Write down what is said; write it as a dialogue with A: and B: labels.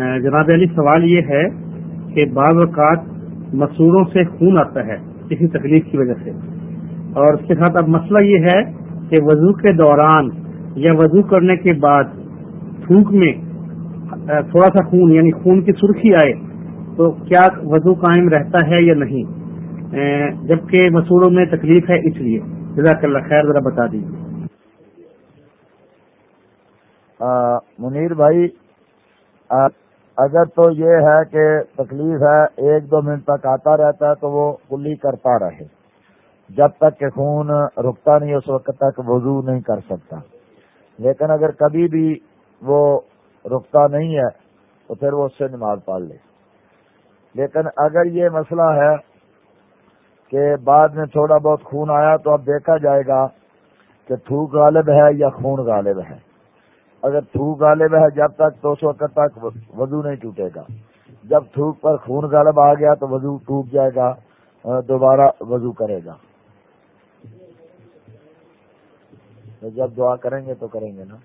A: جناب علی، سوال یہ ہے کہ بعض اوقات مسوروں سے خون آتا ہے کسی تکلیف کی وجہ سے۔ اور اس کے ساتھ اب مسئلہ یہ ہے کہ وضو کے دوران یا وضو کرنے کے بعد تھوک میں تھوڑا سا خون یعنی خون کی سرخی آئے تو کیا وضو قائم رہتا ہے یا نہیں؟ جبکہ مسوروں میں تکلیف ہے اس لیے۔ جزاک اللہ خیر، ذرا بتا دیجیے
B: منیر بھائی اگر تو یہ ہے کہ تکلیف ہے، ایک دو منٹ تک آتا رہتا ہے تو وہ کلی کرتا رہے۔ جب تک کہ خون رکتا نہیں، اس وقت تک وضو نہیں کر سکتا۔ لیکن اگر کبھی بھی وہ رکتا نہیں ہے، تو پھر وہ اس سے نماز پڑھ لے۔ لیکن اگر یہ مسئلہ ہے کہ بعد میں تھوڑا بہت خون آیا تو اب دیکھا جائے گا کہ تھوک غالب ہے یا خون غالب ہے۔ اگر تھوک غالب ہے جب تک تو اس وقت تک وضو نہیں ٹوٹے گا۔ جب تھوک پر خون غالب آ گیا تو وضو ٹوٹ جائے گا دوبارہ وضو کرے گا۔ جب دعا کریں گے تو کریں گے نا۔